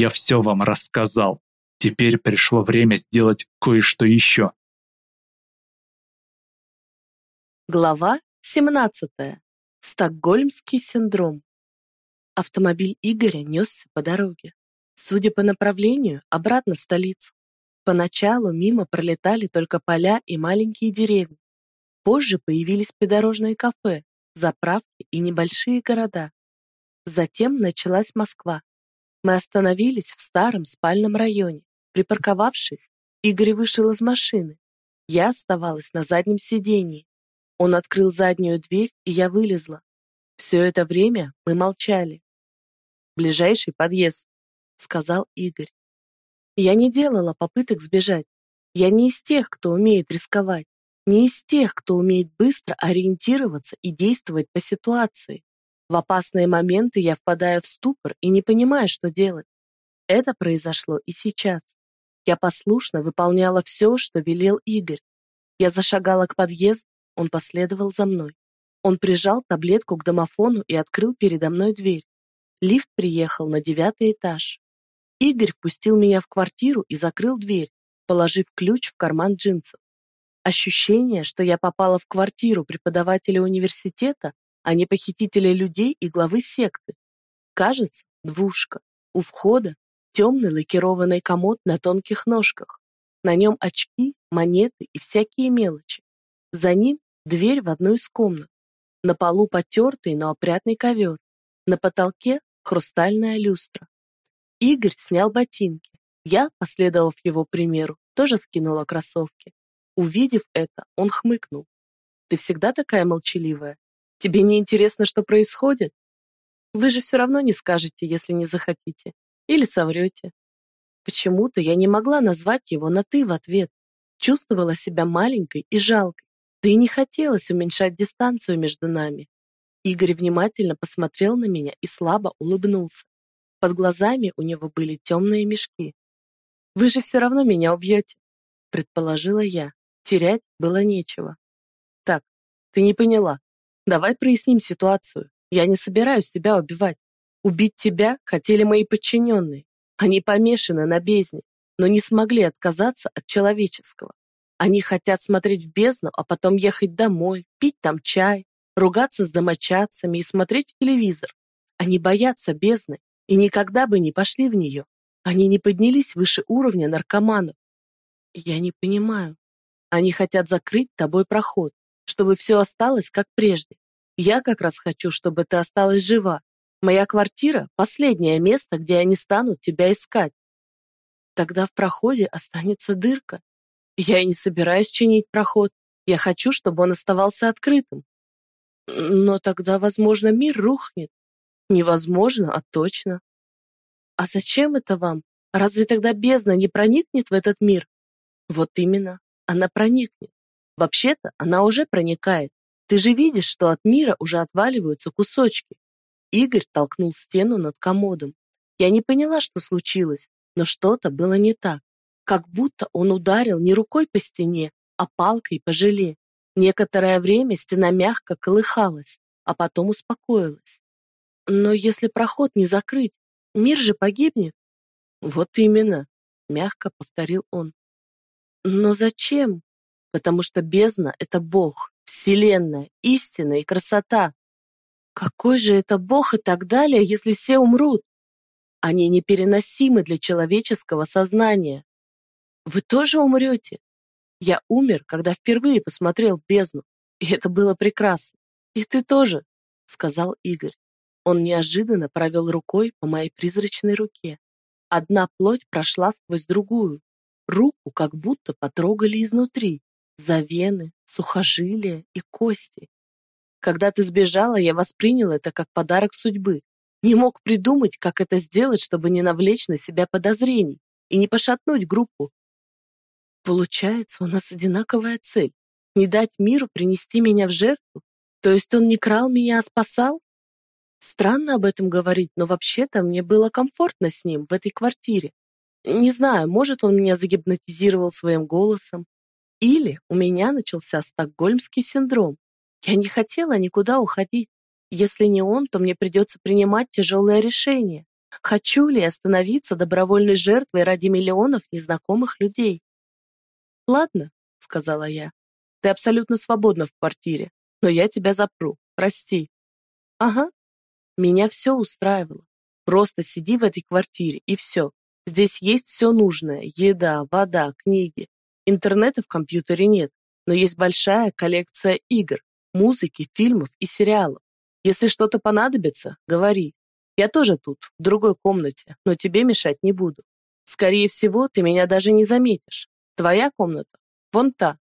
Я все вам рассказал. Теперь пришло время сделать кое-что еще. Глава 17. Стокгольмский синдром. Автомобиль Игоря несся по дороге. Судя по направлению, обратно в столицу. Поначалу мимо пролетали только поля и маленькие деревни. Позже появились придорожные кафе, заправки и небольшие города. Затем началась Москва. Мы остановились в старом спальном районе. Припарковавшись, Игорь вышел из машины. Я оставалась на заднем сидении. Он открыл заднюю дверь, и я вылезла. Все это время мы молчали. «Ближайший подъезд», — сказал Игорь. Я не делала попыток сбежать. Я не из тех, кто умеет рисковать, не из тех, кто умеет быстро ориентироваться и действовать по ситуации. В опасные моменты я впадаю в ступор и не понимаю, что делать. Это произошло и сейчас. Я послушно выполняла все, что велел Игорь. Я зашагала к подъезду, он последовал за мной. Он прижал таблетку к домофону и открыл передо мной дверь. Лифт приехал на девятый этаж. Игорь впустил меня в квартиру и закрыл дверь, положив ключ в карман джинсов. Ощущение, что я попала в квартиру преподавателя университета, а не похитителя людей и главы секты. Кажется, двушка. У входа темный лакированный комод на тонких ножках. На нем очки, монеты и всякие мелочи. За ним дверь в одну из комнат. На полу потертый, но опрятный ковер. На потолке хрустальная люстра. Игорь снял ботинки. Я, последовав его примеру, тоже скинула кроссовки. Увидев это, он хмыкнул. «Ты всегда такая молчаливая? Тебе не интересно, что происходит? Вы же все равно не скажете, если не захотите. Или соврете. Почему-то я не могла назвать его на «ты» в ответ. Чувствовала себя маленькой и жалкой. Да и не хотелось уменьшать дистанцию между нами. Игорь внимательно посмотрел на меня и слабо улыбнулся. Под глазами у него были темные мешки. «Вы же все равно меня убьете», — предположила я. Терять было нечего. «Так, ты не поняла. Давай проясним ситуацию. Я не собираюсь тебя убивать. Убить тебя хотели мои подчиненные. Они помешаны на бездне, но не смогли отказаться от человеческого. Они хотят смотреть в бездну, а потом ехать домой, пить там чай, ругаться с домочадцами и смотреть телевизор. Они боятся бездны и никогда бы не пошли в нее. Они не поднялись выше уровня наркоманов. Я не понимаю. Они хотят закрыть тобой проход, чтобы все осталось как прежде. Я как раз хочу, чтобы ты осталась жива, Моя квартира — последнее место, где они станут тебя искать. Тогда в проходе останется дырка. Я и не собираюсь чинить проход. Я хочу, чтобы он оставался открытым. Но тогда, возможно, мир рухнет. Невозможно, а точно. А зачем это вам? Разве тогда бездна не проникнет в этот мир? Вот именно, она проникнет. Вообще-то она уже проникает. Ты же видишь, что от мира уже отваливаются кусочки. Игорь толкнул стену над комодом. Я не поняла, что случилось, но что-то было не так. Как будто он ударил не рукой по стене, а палкой по желе. Некоторое время стена мягко колыхалась, а потом успокоилась. Но если проход не закрыть, мир же погибнет. Вот именно, мягко повторил он. Но зачем? Потому что бездна — это Бог, Вселенная, истина и красота. Какой же это бог и так далее, если все умрут? Они непереносимы для человеческого сознания. Вы тоже умрете? Я умер, когда впервые посмотрел в бездну, и это было прекрасно. И ты тоже, сказал Игорь. Он неожиданно провел рукой по моей призрачной руке. Одна плоть прошла сквозь другую. Руку как будто потрогали изнутри, за вены, сухожилия и кости. Когда ты сбежала, я воспринял это как подарок судьбы. Не мог придумать, как это сделать, чтобы не навлечь на себя подозрений и не пошатнуть группу. Получается, у нас одинаковая цель. Не дать миру принести меня в жертву? То есть он не крал меня, а спасал? Странно об этом говорить, но вообще-то мне было комфортно с ним в этой квартире. Не знаю, может, он меня загипнотизировал своим голосом. Или у меня начался стокгольмский синдром, я не хотела никуда уходить. Если не он, то мне придется принимать тяжелое решение. Хочу ли остановиться добровольной жертвой ради миллионов незнакомых людей? «Ладно», — сказала я, — «ты абсолютно свободна в квартире, но я тебя запру, прости». «Ага». Меня все устраивало. Просто сиди в этой квартире, и все. Здесь есть все нужное – еда, вода, книги. Интернета в компьютере нет, но есть большая коллекция игр, музыки, фильмов и сериалов. Если что-то понадобится, говори. Я тоже тут, в другой комнате, но тебе мешать не буду. Скорее всего, ты меня даже не заметишь. Твоя комната? Вон та,